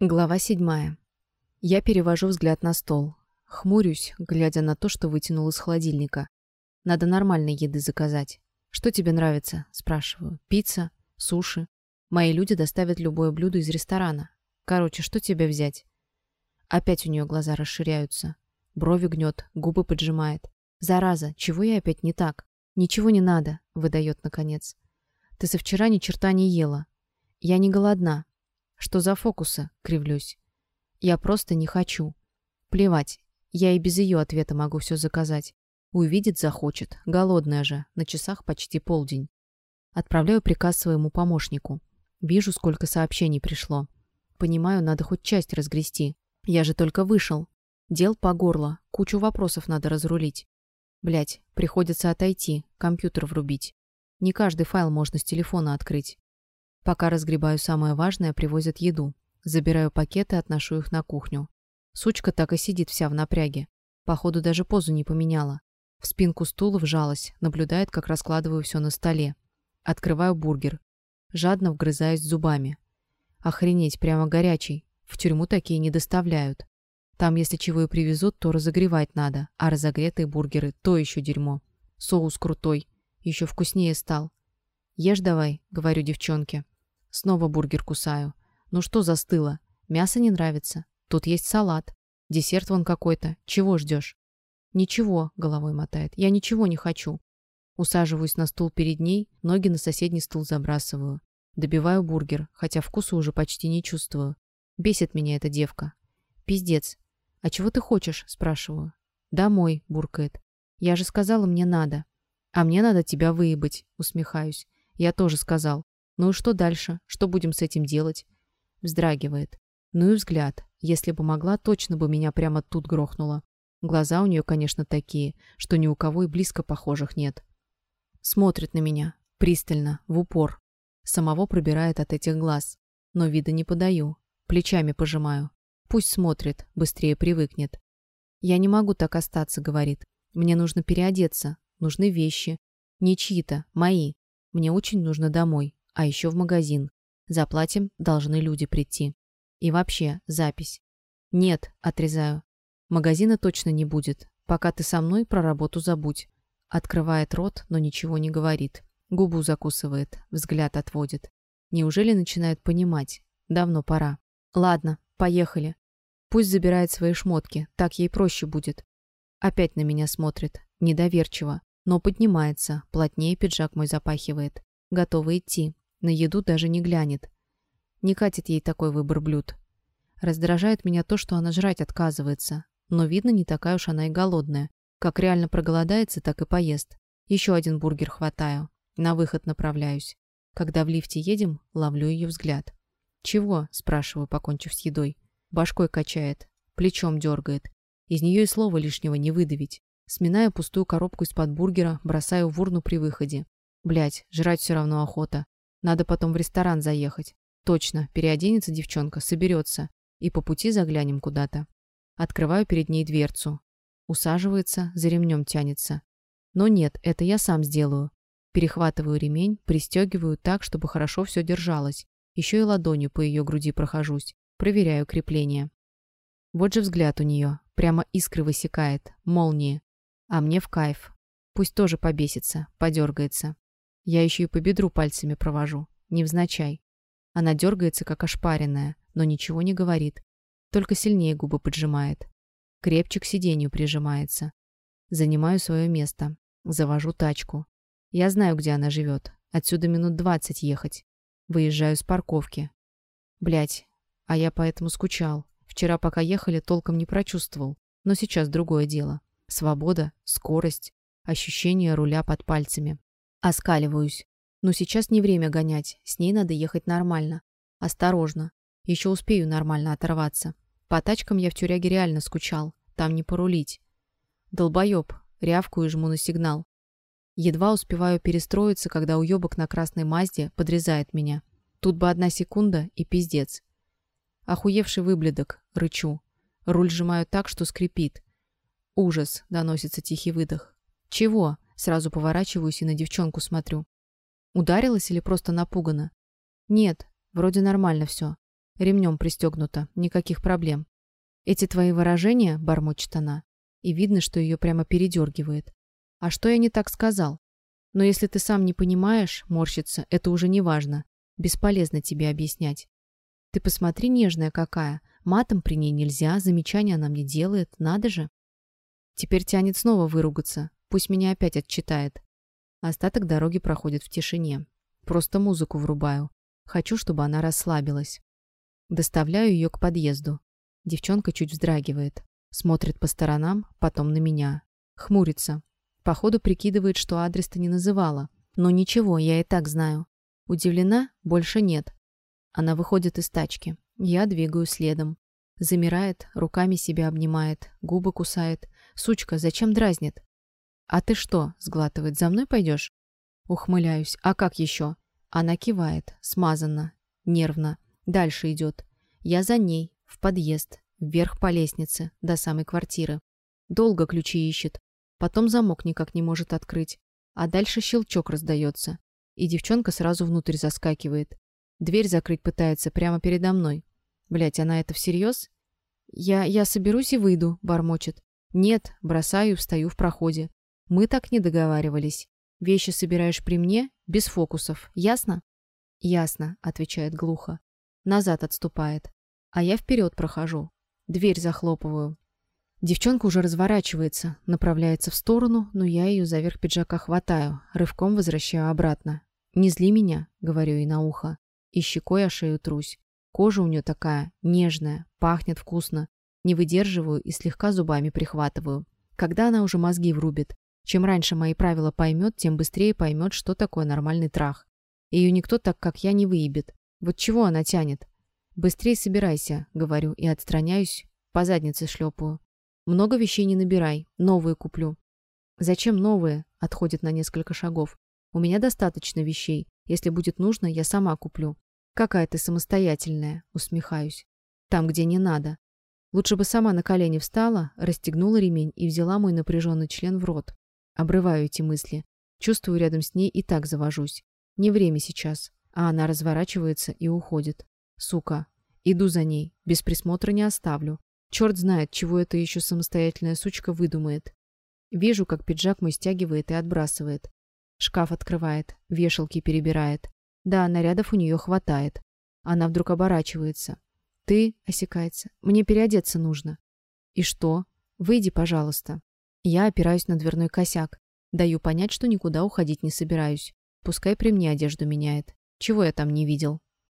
Глава седьмая. Я перевожу взгляд на стол. Хмурюсь, глядя на то, что вытянул из холодильника. Надо нормальной еды заказать. «Что тебе нравится?» – спрашиваю. «Пицца? Суши?» Мои люди доставят любое блюдо из ресторана. Короче, что тебе взять? Опять у нее глаза расширяются. Брови гнет, губы поджимает. Зараза, чего я опять не так? Ничего не надо, выдает наконец. Ты со вчера ни черта не ела. Я не голодна. Что за фокусы? Кривлюсь. Я просто не хочу. Плевать. Я и без ее ответа могу все заказать. Увидит захочет. Голодная же. На часах почти полдень. Отправляю приказ своему помощнику. Вижу, сколько сообщений пришло. Понимаю, надо хоть часть разгрести. Я же только вышел. Дел по горло. Кучу вопросов надо разрулить. Блять, приходится отойти, компьютер врубить. Не каждый файл можно с телефона открыть. Пока разгребаю самое важное, привозят еду. Забираю пакеты, отношу их на кухню. Сучка так и сидит вся в напряге. Походу, даже позу не поменяла. В спинку стула вжалась, наблюдает, как раскладываю все на столе. Открываю бургер. Жадно вгрызаюсь зубами. Охренеть, прямо горячий. В тюрьму такие не доставляют. Там, если чего и привезут, то разогревать надо, а разогретые бургеры – то еще дерьмо. Соус крутой. Еще вкуснее стал. «Ешь давай», — говорю девчонке. Снова бургер кусаю. Ну что застыло? Мясо не нравится. Тут есть салат. Десерт вон какой-то. Чего ждешь? Ничего, головой мотает. Я ничего не хочу. Усаживаюсь на стул перед ней, ноги на соседний стул забрасываю. Добиваю бургер, хотя вкуса уже почти не чувствую. Бесит меня эта девка. Пиздец. А чего ты хочешь? Спрашиваю. Домой, буркает. Я же сказала, мне надо. А мне надо тебя выебать, усмехаюсь. Я тоже сказал. Ну и что дальше? Что будем с этим делать? Вздрагивает. Ну и взгляд. Если бы могла, точно бы меня прямо тут грохнула. Глаза у нее, конечно, такие, что ни у кого и близко похожих нет. Смотрит на меня. Пристально, в упор. Самого пробирает от этих глаз. Но вида не подаю. Плечами пожимаю. Пусть смотрит, быстрее привыкнет. «Я не могу так остаться», — говорит. «Мне нужно переодеться. Нужны вещи. Не чьи-то, мои. Мне очень нужно домой а еще в магазин. Заплатим, должны люди прийти. И вообще, запись. Нет, отрезаю. Магазина точно не будет. Пока ты со мной, про работу забудь. Открывает рот, но ничего не говорит. Губу закусывает, взгляд отводит. Неужели начинает понимать? Давно пора. Ладно, поехали. Пусть забирает свои шмотки, так ей проще будет. Опять на меня смотрит, недоверчиво, но поднимается, плотнее пиджак мой запахивает. Готова идти. На еду даже не глянет. Не катит ей такой выбор блюд. Раздражает меня то, что она жрать отказывается. Но видно, не такая уж она и голодная. Как реально проголодается, так и поест. Еще один бургер хватаю. На выход направляюсь. Когда в лифте едем, ловлю ее взгляд. «Чего?» – спрашиваю, покончив с едой. Башкой качает, плечом дергает. Из нее и слова лишнего не выдавить. Сминаю пустую коробку из-под бургера, бросаю в урну при выходе. Блять, жрать все равно охота. Надо потом в ресторан заехать. Точно, переоденется девчонка, соберется. И по пути заглянем куда-то. Открываю перед ней дверцу. Усаживается, за ремнем тянется. Но нет, это я сам сделаю. Перехватываю ремень, пристегиваю так, чтобы хорошо все держалось. Еще и ладонью по ее груди прохожусь. Проверяю крепление. Вот же взгляд у нее. Прямо искры высекает. Молнии. А мне в кайф. Пусть тоже побесится, подергается. Я еще и по бедру пальцами провожу, невзначай. Она дергается, как ошпаренная, но ничего не говорит. Только сильнее губы поджимает. Крепче к сиденью прижимается. Занимаю свое место. Завожу тачку. Я знаю, где она живет. Отсюда минут двадцать ехать. Выезжаю с парковки. Блять, а я поэтому скучал. Вчера, пока ехали, толком не прочувствовал. Но сейчас другое дело. Свобода, скорость, ощущение руля под пальцами. Оскаливаюсь. Но сейчас не время гонять, с ней надо ехать нормально. Осторожно. Еще успею нормально оторваться. По тачкам я в тюряге реально скучал. Там не порулить. Долбоеб. Рявкую и жму на сигнал. Едва успеваю перестроиться, когда уебок на красной Мазде подрезает меня. Тут бы одна секунда и пиздец. Охуевший выбледок. Рычу. Руль сжимаю так, что скрипит. Ужас. Доносится тихий выдох. Чего? Сразу поворачиваюсь и на девчонку смотрю. Ударилась или просто напугана? Нет, вроде нормально все. Ремнем пристегнуто, никаких проблем. Эти твои выражения, бормочет она, и видно, что ее прямо передергивает. А что я не так сказал? Но если ты сам не понимаешь, морщится, это уже не важно. Бесполезно тебе объяснять. Ты посмотри, нежная какая. Матом при ней нельзя, замечания она мне делает, надо же. Теперь тянет снова выругаться. Пусть меня опять отчитает. Остаток дороги проходит в тишине. Просто музыку врубаю. Хочу, чтобы она расслабилась. Доставляю ее к подъезду. Девчонка чуть вздрагивает. Смотрит по сторонам, потом на меня. Хмурится. Походу прикидывает, что адрес-то не называла. Но ничего, я и так знаю. Удивлена? Больше нет. Она выходит из тачки. Я двигаю следом. Замирает, руками себя обнимает, губы кусает. Сучка, зачем дразнит? «А ты что?» — сглатывает. «За мной пойдешь?» Ухмыляюсь. «А как еще?» Она кивает, смазанно, нервно. Дальше идет. Я за ней, в подъезд, вверх по лестнице, до самой квартиры. Долго ключи ищет. Потом замок никак не может открыть. А дальше щелчок раздается. И девчонка сразу внутрь заскакивает. Дверь закрыть пытается прямо передо мной. Блять, она это всерьез? Я, я соберусь и выйду, бормочет. Нет, бросаю встаю в проходе. Мы так не договаривались. Вещи собираешь при мне, без фокусов. Ясно? Ясно, отвечает глухо. Назад отступает. А я вперед прохожу. Дверь захлопываю. Девчонка уже разворачивается, направляется в сторону, но я ее за верх пиджака хватаю, рывком возвращаю обратно. «Не зли меня», — говорю ей на ухо. И щекой о шею трусь. Кожа у нее такая, нежная, пахнет вкусно. Не выдерживаю и слегка зубами прихватываю. Когда она уже мозги врубит, чем раньше мои правила поймет, тем быстрее поймет, что такое нормальный трах. Ее никто так, как я, не выебет. Вот чего она тянет? Быстрее собирайся, говорю, и отстраняюсь, по заднице шлепаю. Много вещей не набирай, новые куплю. Зачем новые? Отходит на несколько шагов. У меня достаточно вещей. Если будет нужно, я сама куплю. Какая ты самостоятельная, усмехаюсь. Там, где не надо. Лучше бы сама на колени встала, расстегнула ремень и взяла мой напряженный член в рот. Обрываю эти мысли. Чувствую рядом с ней и так завожусь. Не время сейчас. А она разворачивается и уходит. Сука. Иду за ней. Без присмотра не оставлю. Черт знает, чего эта еще самостоятельная сучка выдумает. Вижу, как пиджак мой стягивает и отбрасывает. Шкаф открывает, вешалки перебирает. Да, нарядов у нее хватает. Она вдруг оборачивается. «Ты?» — осекается. «Мне переодеться нужно». «И что? Выйди, пожалуйста». Я опираюсь на дверной косяк. Даю понять, что никуда уходить не собираюсь. Пускай при мне одежду меняет. Чего я там не видел?